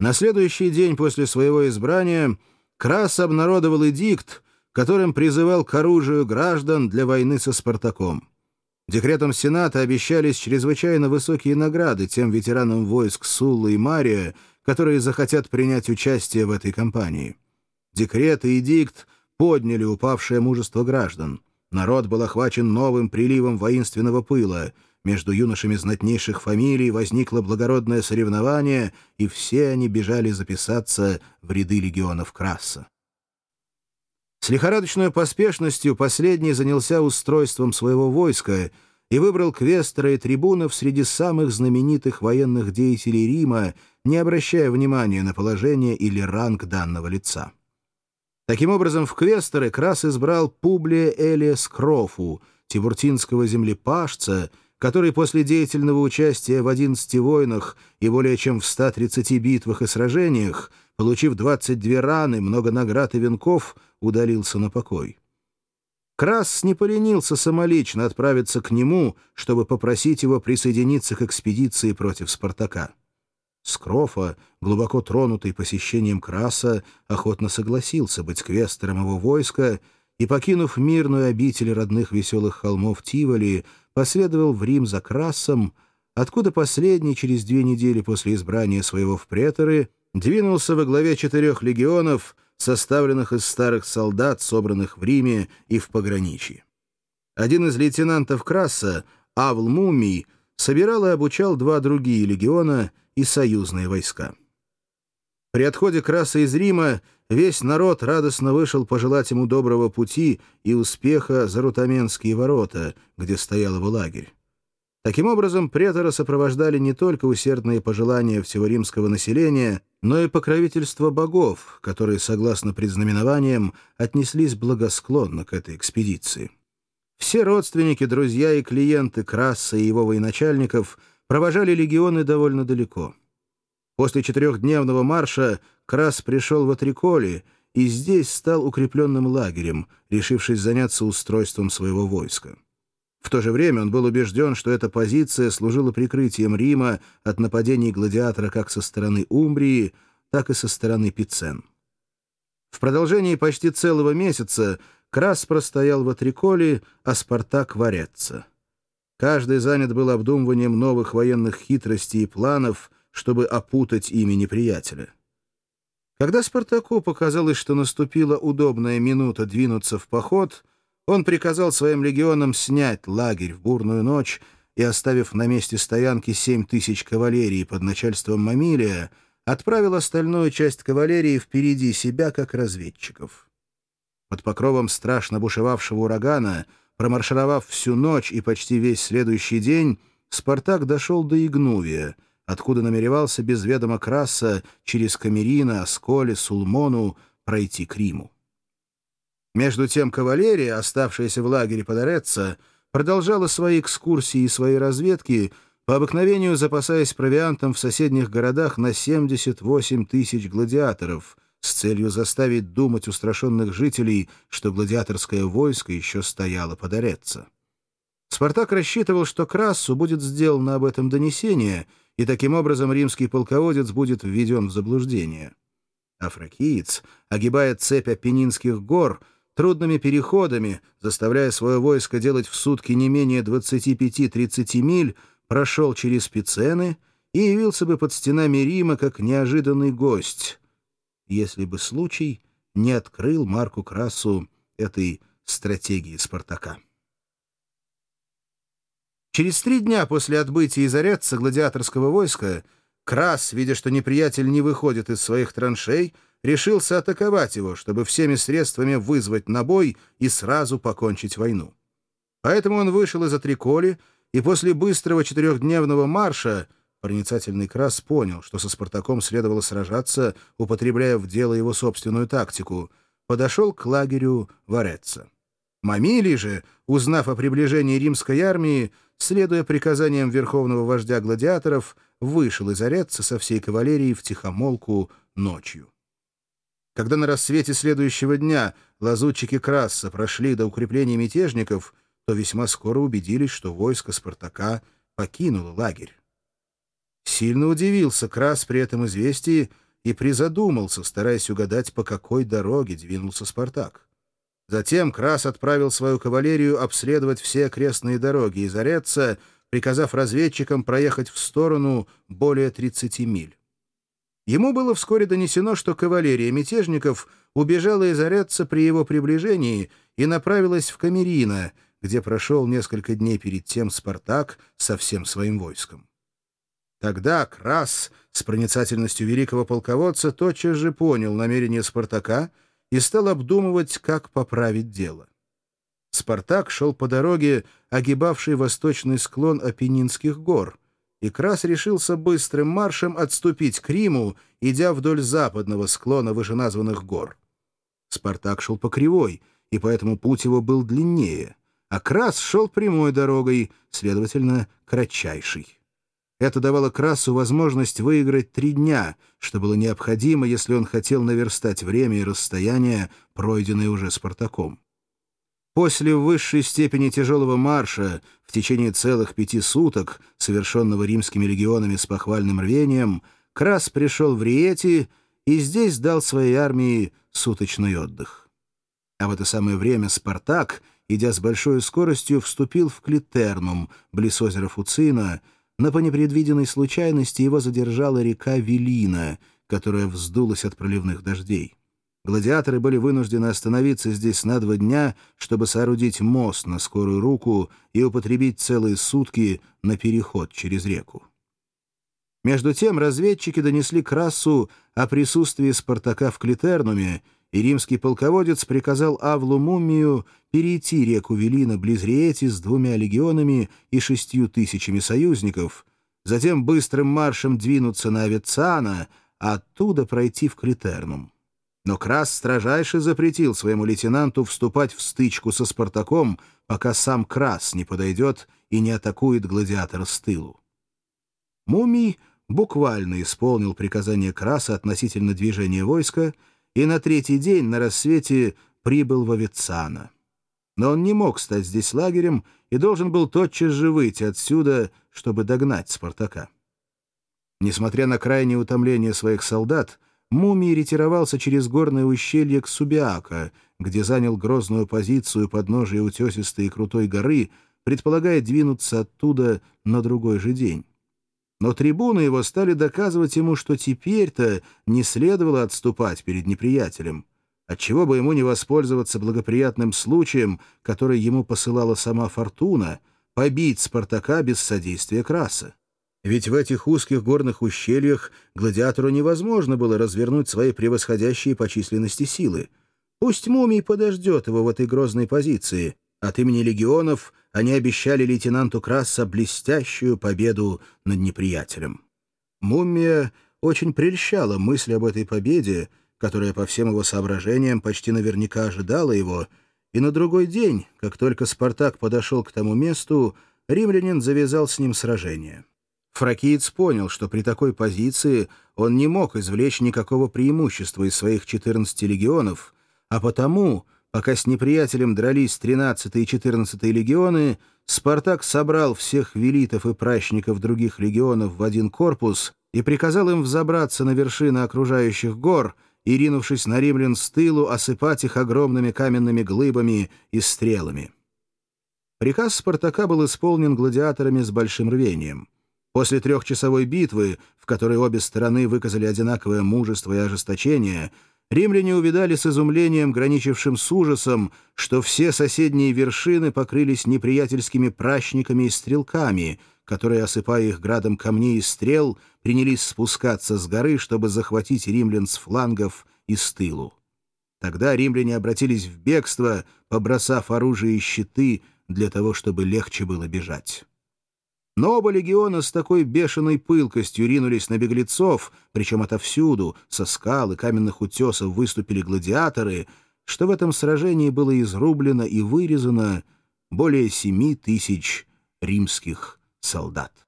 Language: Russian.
На следующий день после своего избрания Крас обнародовал эдикт, которым призывал к оружию граждан для войны со Спартаком. Декретом Сената обещались чрезвычайно высокие награды тем ветеранам войск Суллы и Мария, которые захотят принять участие в этой кампании. Декрет и эдикт подняли упавшее мужество граждан. Народ был охвачен новым приливом воинственного пыла — между юношами знатнейших фамилий возникло благородное соревнование, и все они бежали записаться в ряды легионов Краса. С лихорадочной поспешностью последний занялся устройством своего войска и выбрал квестера и трибунов среди самых знаменитых военных деятелей Рима, не обращая внимания на положение или ранг данного лица. Таким образом, в квестеры Крас избрал Публия Элия Скрофу, тибуртинского землепашца, который после деятельного участия в 11 войнах и более чем в 130 битвах и сражениях, получив 22 раны, много наград и венков, удалился на покой. Крас не поленился самолично отправиться к нему, чтобы попросить его присоединиться к экспедиции против Спартака. Скрофа, глубоко тронутый посещением Краса, охотно согласился быть квестером его войска и, покинув мирную обитель родных веселых холмов Тиволи, последовал в Рим за Красом, откуда последний через две недели после избрания своего в преторы двинулся во главе четырех легионов, составленных из старых солдат, собранных в Риме и в пограничье. Один из лейтенантов Краса, Авл Мумий, собирал и обучал два другие легиона и союзные войска. При отходе Краса из Рима весь народ радостно вышел пожелать ему доброго пути и успеха за Рутаменские ворота, где стоял его лагерь. Таким образом, претора сопровождали не только усердные пожелания всего римского населения, но и покровительство богов, которые, согласно предзнаменованиям, отнеслись благосклонно к этой экспедиции. Все родственники, друзья и клиенты Краса и его военачальников провожали легионы довольно далеко. После четырехдневного марша Крас пришел в Атриколи и здесь стал укрепленным лагерем, решившись заняться устройством своего войска. В то же время он был убежден, что эта позиция служила прикрытием Рима от нападений гладиатора как со стороны Умбрии, так и со стороны Пицен. В продолжении почти целого месяца Крас простоял в Атриколе, а Спартак — в Ореце. Каждый занят был обдумыванием новых военных хитростей и планов — чтобы опутать ими неприятеля. Когда Спартаку показалось, что наступила удобная минута двинуться в поход, он приказал своим легионам снять лагерь в бурную ночь и, оставив на месте стоянки семь тысяч кавалерии под начальством Мамилия, отправил остальную часть кавалерии впереди себя как разведчиков. Под покровом страшно бушевавшего урагана, промаршировав всю ночь и почти весь следующий день, Спартак дошел до Игнувия — откуда намеревался без ведома Краса через Камерина, Осколе, Сулмону пройти к Риму. Между тем кавалерия, оставшаяся в лагере под Ореца, продолжала свои экскурсии и свои разведки, по обыкновению запасаясь провиантом в соседних городах на 78 тысяч гладиаторов, с целью заставить думать устрашенных жителей, что гладиаторское войско еще стояло под Ореца. Спартак рассчитывал, что Красу будет сделано об этом донесение — и таким образом римский полководец будет введен в заблуждение. Афракиец, огибая цепь Апеннинских гор, трудными переходами, заставляя свое войско делать в сутки не менее 25-30 миль, прошел через Пицены и явился бы под стенами Рима как неожиданный гость, если бы случай не открыл Марку Красу этой стратегии Спартака. Через три дня после отбытия из Ореца гладиаторского войска Крас, видя, что неприятель не выходит из своих траншей, решился атаковать его, чтобы всеми средствами вызвать на бой и сразу покончить войну. Поэтому он вышел из Атриколи, и после быстрого четырехдневного марша проницательный Крас понял, что со Спартаком следовало сражаться, употребляя в дело его собственную тактику, подошел к лагерю Вареца. Мамилий же, узнав о приближении римской армии, следуя приказаниям верховного вождя гладиаторов, вышел из Ореца со всей кавалерией в тихомолку ночью. Когда на рассвете следующего дня лазутчики Краса прошли до укрепления мятежников, то весьма скоро убедились, что войско Спартака покинуло лагерь. Сильно удивился Крас при этом известии и призадумался, стараясь угадать, по какой дороге двинулся Спартак. Затем Крас отправил свою кавалерию обследовать все окрестные дороги и Зареца, приказав разведчикам проехать в сторону более 30 миль. Ему было вскоре донесено, что кавалерия мятежников убежала из Ореца при его приближении и направилась в Камерино, где прошел несколько дней перед тем Спартак со всем своим войском. Тогда Крас с проницательностью великого полководца тотчас же понял намерение Спартака и стал обдумывать, как поправить дело. Спартак шел по дороге, огибавшей восточный склон Апеннинских гор — и Крас решился быстрым маршем отступить к Риму, идя вдоль западного склона вышеназванных гор. Спартак шел по кривой, и поэтому путь его был длиннее, а Крас шел прямой дорогой, следовательно, кратчайшей. Это давало Красу возможность выиграть три дня, что было необходимо, если он хотел наверстать время и расстояние, пройденные уже Спартаком. После высшей степени тяжелого марша в течение целых пяти суток, совершенного римскими легионами с похвальным рвением, Крас пришел в Риети и здесь дал своей армии суточный отдых. А в это самое время Спартак, идя с большой скоростью, вступил в Клитернум, близ озера Фуцина, но по непредвиденной случайности его задержала река Велина, которая вздулась от проливных дождей. Гладиаторы были вынуждены остановиться здесь на два дня, чтобы соорудить мост на скорую руку и употребить целые сутки на переход через реку. Между тем разведчики донесли Красу о присутствии Спартака в Клитернуме, и римский полководец приказал Авлу Мумию перейти реку Велина близ Риэти с двумя легионами и шестью тысячами союзников, затем быстрым маршем двинуться на Авицана, а оттуда пройти в Клитернум. Но Крас строжайше запретил своему лейтенанту вступать в стычку со Спартаком, пока сам Крас не подойдет и не атакует гладиатора с тылу. Мумий буквально исполнил приказание Краса относительно движения войска и на третий день на рассвете прибыл в Авицана. Но он не мог стать здесь лагерем и должен был тотчас же выйти отсюда, чтобы догнать Спартака. Несмотря на крайнее утомление своих солдат, Мумий ретировался через горное ущелье к Субиака, где занял грозную позицию подножия утесистой и крутой горы, предполагая двинуться оттуда на другой же день. Но трибуны его стали доказывать ему, что теперь-то не следовало отступать перед неприятелем. Отчего бы ему не воспользоваться благоприятным случаем, который ему посылала сама Фортуна, побить Спартака без содействия Краса. Ведь в этих узких горных ущельях гладиатору невозможно было развернуть свои превосходящие по численности силы. Пусть мумий подождет его в этой грозной позиции. От имени легионов они обещали лейтенанту Краса блестящую победу над неприятелем. Мумия очень прельщала мысль об этой победе, которая по всем его соображениям почти наверняка ожидала его, и на другой день, как только Спартак подошел к тому месту, римлянин завязал с ним сражение. Фракиец понял, что при такой позиции он не мог извлечь никакого преимущества из своих 14 легионов, а потому, пока с неприятелем дрались 13 и 14 легионы, Спартак собрал всех велитов и пращников других легионов в один корпус и приказал им взобраться на вершины окружающих гор и, ринувшись на римлян с тылу, осыпать их огромными каменными глыбами и стрелами. Приказ Спартака был исполнен гладиаторами с большим рвением. После трехчасовой битвы, в которой обе стороны выказали одинаковое мужество и ожесточение, римляне увидали с изумлением, граничившим с ужасом, что все соседние вершины покрылись неприятельскими пращниками и стрелками, которые, осыпая их градом камней и стрел, принялись спускаться с горы, чтобы захватить римлян с флангов и с тылу. Тогда римляне обратились в бегство, побросав оружие и щиты для того, чтобы легче было бежать. Но оба легиона с такой бешеной пылкостью ринулись на беглецов, причем отовсюду, со скал и каменных утесов выступили гладиаторы, что в этом сражении было изрублено и вырезано более семи тысяч римских солдат.